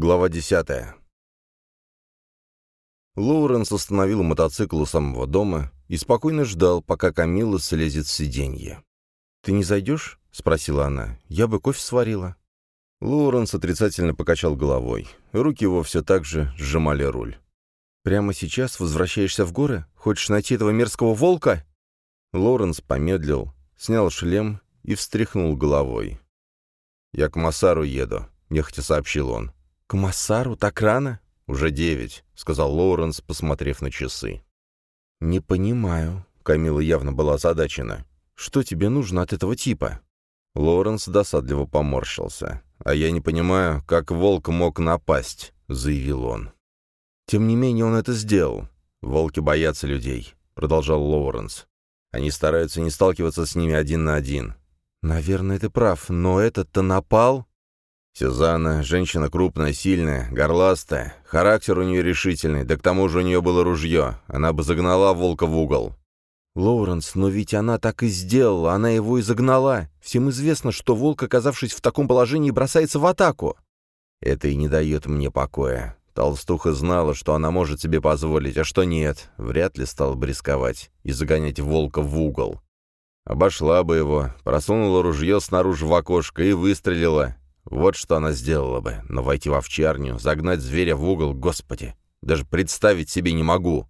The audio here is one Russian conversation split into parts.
Глава 10. Лоуренс остановил мотоцикл у самого дома и спокойно ждал, пока Камилла слезет с сиденья. «Ты не зайдешь?» — спросила она. «Я бы кофе сварила». Лоуренс отрицательно покачал головой. Руки его все так же сжимали руль. «Прямо сейчас возвращаешься в горы? Хочешь найти этого мерзкого волка?» Лоуренс помедлил, снял шлем и встряхнул головой. «Я к Массару еду», — нехотя сообщил он. «К Массару? Так рано?» «Уже девять», — сказал Лоуренс, посмотрев на часы. «Не понимаю», — Камила явно была озадачена. «Что тебе нужно от этого типа?» Лоуренс досадливо поморщился. «А я не понимаю, как волк мог напасть», — заявил он. «Тем не менее он это сделал. Волки боятся людей», — продолжал Лоуренс. «Они стараются не сталкиваться с ними один на один». «Наверное, ты прав, но этот-то напал...» Сюзанна, женщина крупная, сильная, горластая, характер у нее решительный, да к тому же у нее было ружье, она бы загнала волка в угол. «Лоуренс, но ведь она так и сделала, она его и загнала. Всем известно, что волк, оказавшись в таком положении, бросается в атаку». «Это и не дает мне покоя. Толстуха знала, что она может себе позволить, а что нет, вряд ли стала бы рисковать и загонять волка в угол. Обошла бы его, просунула ружье снаружи в окошко и выстрелила. Вот что она сделала бы, но войти в овчарню, загнать зверя в угол, господи, даже представить себе не могу.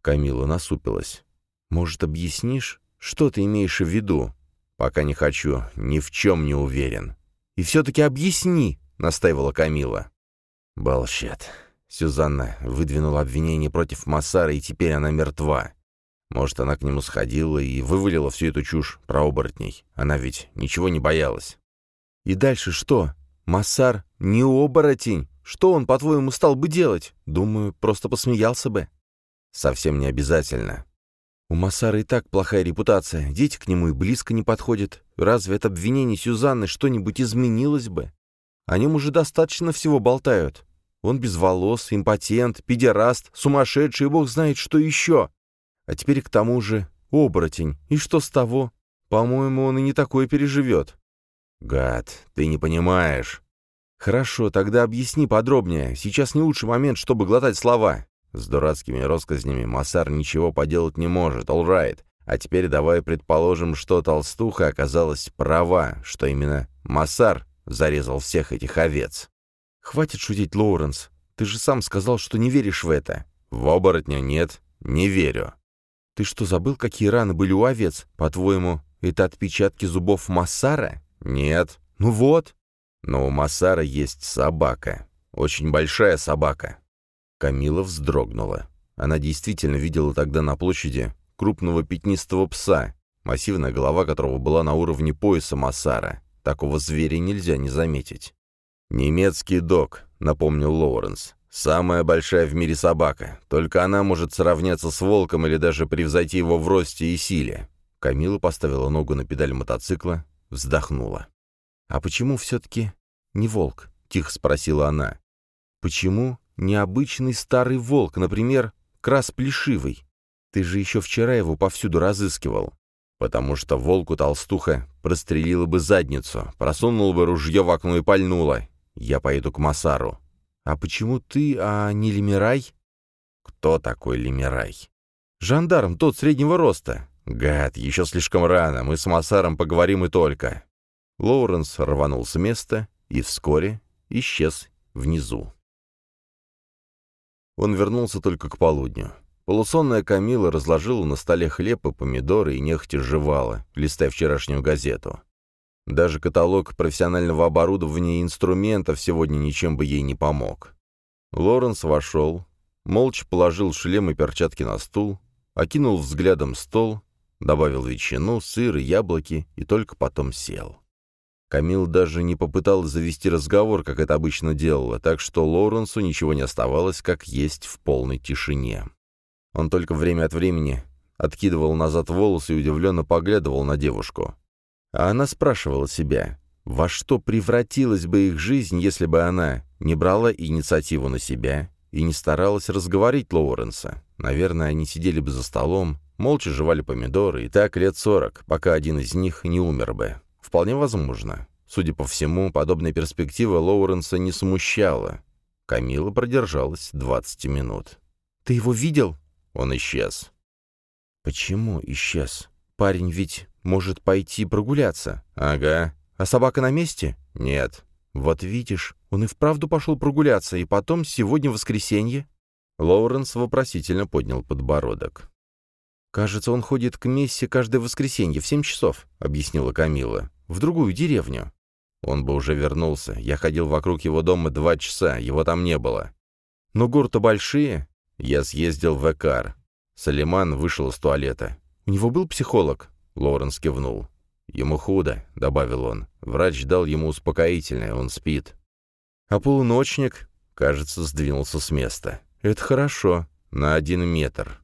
Камила насупилась. «Может, объяснишь, что ты имеешь в виду?» «Пока не хочу, ни в чем не уверен». «И все-таки объясни», — настаивала Камила. «Балщет». Сюзанна выдвинула обвинение против Массара, и теперь она мертва. Может, она к нему сходила и вывалила всю эту чушь про оборотней. Она ведь ничего не боялась. «И дальше что? Массар не оборотень. Что он, по-твоему, стал бы делать? Думаю, просто посмеялся бы». «Совсем не обязательно. У Массара и так плохая репутация, дети к нему и близко не подходят. Разве от обвинений Сюзанны что-нибудь изменилось бы? О нем уже достаточно всего болтают. Он без волос, импотент, педераст, сумасшедший, бог знает что еще. А теперь к тому же оборотень. И что с того? По-моему, он и не такое переживет. Гад, ты не понимаешь. Хорошо, тогда объясни подробнее. Сейчас не лучший момент, чтобы глотать слова. С дурацкими россказнями Массар ничего поделать не может, алрайт. А теперь давай предположим, что толстуха оказалась права, что именно Массар зарезал всех этих овец. Хватит шутить, Лоуренс. Ты же сам сказал, что не веришь в это. В оборотня нет, не верю. Ты что, забыл, какие раны были у овец? По-твоему, это отпечатки зубов Массара? Нет. Ну вот. Но у Массара есть собака. Очень большая собака. Камила вздрогнула. Она действительно видела тогда на площади крупного пятнистого пса, массивная голова которого была на уровне пояса Массара. Такого зверя нельзя не заметить. «Немецкий дог», — напомнил Лоуренс. «Самая большая в мире собака. Только она может сравняться с волком или даже превзойти его в росте и силе». Камила поставила ногу на педаль мотоцикла, вздохнула. «А почему все-таки не волк?» — тихо спросила она. «Почему необычный старый волк, например, крас плешивый. Ты же еще вчера его повсюду разыскивал. Потому что волку толстуха прострелила бы задницу, просунула бы ружье в окно и пальнула. Я поеду к Масару. А почему ты, а не Лемирай? Кто такой Лемирай? Жандарм, тот среднего роста. Гад, еще слишком рано, мы с Масаром поговорим и только. Лоуренс рванул с места и вскоре исчез внизу. Он вернулся только к полудню. Полусонная Камила разложила на столе хлеб и помидоры и нехотя жевала, листая вчерашнюю газету. Даже каталог профессионального оборудования и инструментов сегодня ничем бы ей не помог. Лоренс вошел, молча положил шлем и перчатки на стул, окинул взглядом стол, добавил ветчину, сыр и яблоки и только потом сел. Камил даже не попыталась завести разговор, как это обычно делала, так что Лоуренсу ничего не оставалось, как есть в полной тишине. Он только время от времени откидывал назад волосы и удивленно поглядывал на девушку. А она спрашивала себя, во что превратилась бы их жизнь, если бы она не брала инициативу на себя и не старалась разговорить Лоуренса. Наверное, они сидели бы за столом, молча жевали помидоры, и так лет сорок, пока один из них не умер бы. Вполне возможно. Судя по всему, подобная перспектива Лоуренса не смущала. Камила продержалась 20 минут. «Ты его видел?» Он исчез. «Почему исчез? Парень ведь может пойти прогуляться». «Ага». «А собака на месте?» «Нет». «Вот видишь, он и вправду пошел прогуляться, и потом сегодня воскресенье». Лоуренс вопросительно поднял подбородок. «Кажется, он ходит к мессе каждое воскресенье в семь часов», — объяснила Камила. «В другую деревню». Он бы уже вернулся. Я ходил вокруг его дома два часа, его там не было. «Но гор-то большие». Я съездил в Экар. Салиман вышел из туалета. «У него был психолог?» Лоуренс кивнул. «Ему худо», — добавил он. Врач дал ему успокоительное, он спит. «А полуночник?» Кажется, сдвинулся с места. «Это хорошо. На один метр».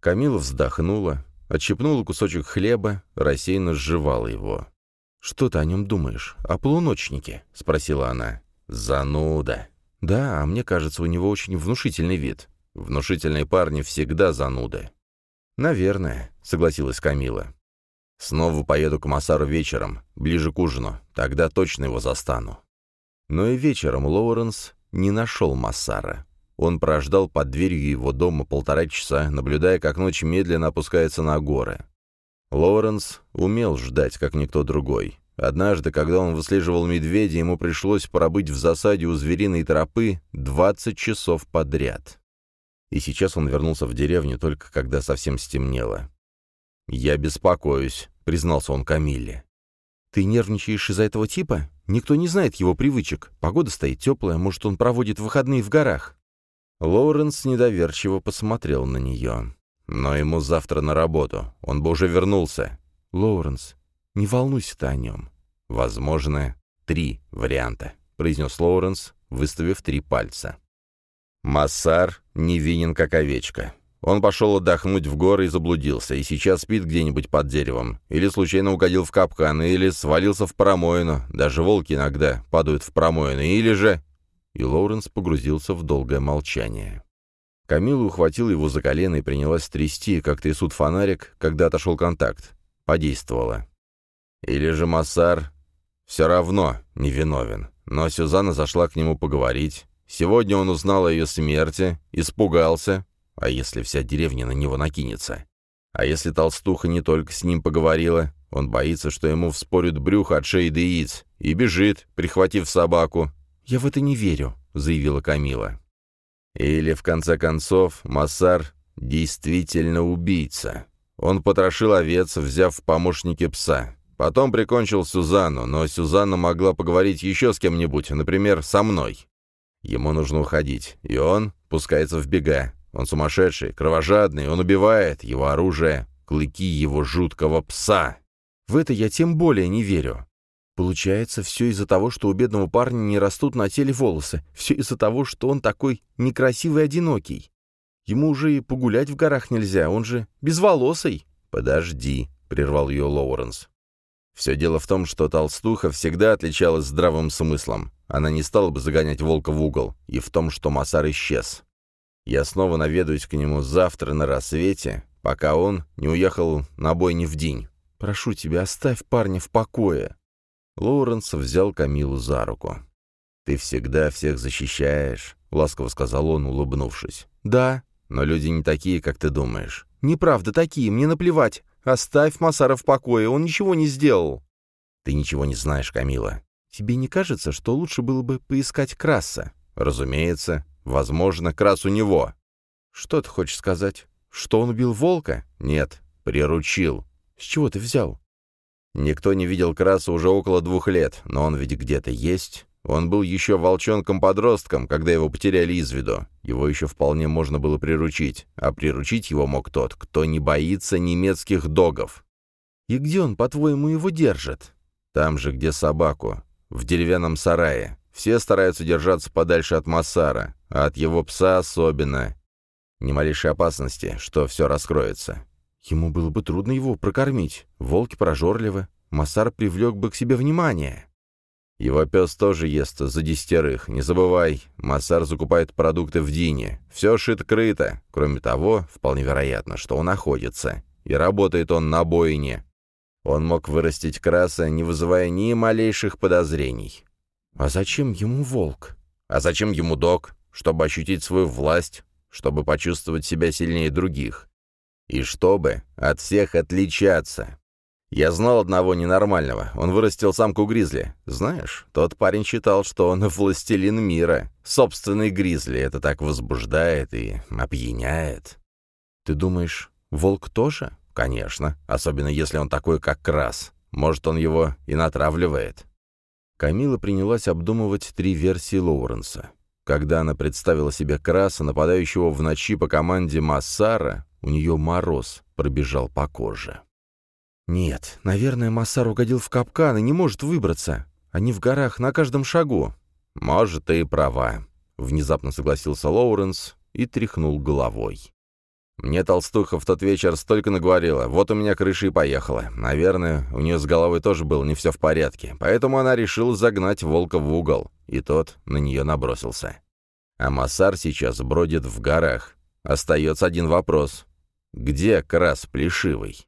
Камила вздохнула, отщипнула кусочек хлеба, рассеянно сживала его. «Что ты о нем думаешь? О полуночнике?» — спросила она. «Зануда». «Да, а мне кажется, у него очень внушительный вид. Внушительные парни всегда зануды». «Наверное», — согласилась Камила. «Снова поеду к Масару вечером, ближе к ужину. Тогда точно его застану». Но и вечером Лоуренс не нашел Массара. Он прождал под дверью его дома полтора часа, наблюдая, как ночь медленно опускается на горы. Лоуренс умел ждать, как никто другой. Однажды, когда он выслеживал медведя, ему пришлось пробыть в засаде у звериной тропы 20 часов подряд. И сейчас он вернулся в деревню только когда совсем стемнело. «Я беспокоюсь», — признался он Камилле. «Ты нервничаешь из-за этого типа? Никто не знает его привычек. Погода стоит теплая, может, он проводит выходные в горах». Лоуренс недоверчиво посмотрел на нее. «Но ему завтра на работу. Он бы уже вернулся». «Лоуренс, не волнуйся ты о нем». «Возможно, три варианта», — произнес Лоуренс, выставив три пальца. Массар невинен, как овечка. Он пошел отдохнуть в горы и заблудился, и сейчас спит где-нибудь под деревом. Или случайно угодил в капкан, или свалился в промоину. Даже волки иногда падают в промоины. Или же и Лоуренс погрузился в долгое молчание. Камила ухватила его за колено и принялась трясти, как трясут фонарик, когда отошел контакт. Подействовала. Или же Массар все равно невиновен. Но Сюзанна зашла к нему поговорить. Сегодня он узнал о ее смерти, испугался. А если вся деревня на него накинется? А если толстуха не только с ним поговорила, он боится, что ему вспорят брюхо от шеи до яиц, и бежит, прихватив собаку, «Я в это не верю», — заявила Камила. «Или, в конце концов, Массар действительно убийца. Он потрошил овец, взяв в помощники пса. Потом прикончил Сюзанну, но Сюзанна могла поговорить еще с кем-нибудь, например, со мной. Ему нужно уходить, и он пускается в бега. Он сумасшедший, кровожадный, он убивает, его оружие — клыки его жуткого пса. В это я тем более не верю. Получается, все из-за того, что у бедного парня не растут на теле волосы. Все из-за того, что он такой некрасивый и одинокий. Ему уже и погулять в горах нельзя, он же безволосый. «Подожди», — прервал ее Лоуренс. Все дело в том, что толстуха всегда отличалась здравым смыслом. Она не стала бы загонять волка в угол, и в том, что Масар исчез. Я снова наведаюсь к нему завтра на рассвете, пока он не уехал на бойни в день. Прошу тебя, оставь парня в покое. Лоуренс взял Камилу за руку. «Ты всегда всех защищаешь», — ласково сказал он, улыбнувшись. «Да, но люди не такие, как ты думаешь». «Неправда такие, мне наплевать. Оставь Масара в покое, он ничего не сделал». «Ты ничего не знаешь, Камила». «Тебе не кажется, что лучше было бы поискать Краса?» «Разумеется. Возможно, Крас у него». «Что ты хочешь сказать? Что он убил волка?» «Нет, приручил». «С чего ты взял?» Никто не видел Краса уже около двух лет, но он ведь где-то есть. Он был еще волчонком-подростком, когда его потеряли из виду. Его еще вполне можно было приручить, а приручить его мог тот, кто не боится немецких догов. «И где он, по-твоему, его держит?» «Там же, где собаку. В деревянном сарае. Все стараются держаться подальше от Массара, а от его пса особенно. Ни малейшей опасности, что все раскроется. Ему было бы трудно его прокормить. Волки прожорливы. Массар привлек бы к себе внимание. Его пес тоже ест за десятерых. Не забывай, Массар закупает продукты в Дине. Все шито-крыто. Кроме того, вполне вероятно, что он находится. И работает он на бойне. Он мог вырастить краса, не вызывая ни малейших подозрений. А зачем ему волк? А зачем ему дог? чтобы ощутить свою власть, чтобы почувствовать себя сильнее других. И чтобы от всех отличаться. Я знал одного ненормального. Он вырастил самку гризли. Знаешь, тот парень считал, что он властелин мира. Собственный гризли. Это так возбуждает и опьяняет. Ты думаешь, волк тоже? Конечно. Особенно если он такой, как Крас. Может, он его и натравливает. Камила принялась обдумывать три версии Лоуренса. Когда она представила себе Краса, нападающего в ночи по команде Массара, у нее мороз пробежал по коже. «Нет, наверное, Массар угодил в капкан и не может выбраться. Они в горах на каждом шагу». «Может, ты и права», — внезапно согласился Лоуренс и тряхнул головой. «Мне толстуха в тот вечер столько наговорила, вот у меня крыша и поехала. Наверное, у нее с головой тоже было не все в порядке, поэтому она решила загнать волка в угол, и тот на нее набросился. А Массар сейчас бродит в горах. Остается один вопрос. Где Крас Плешивый?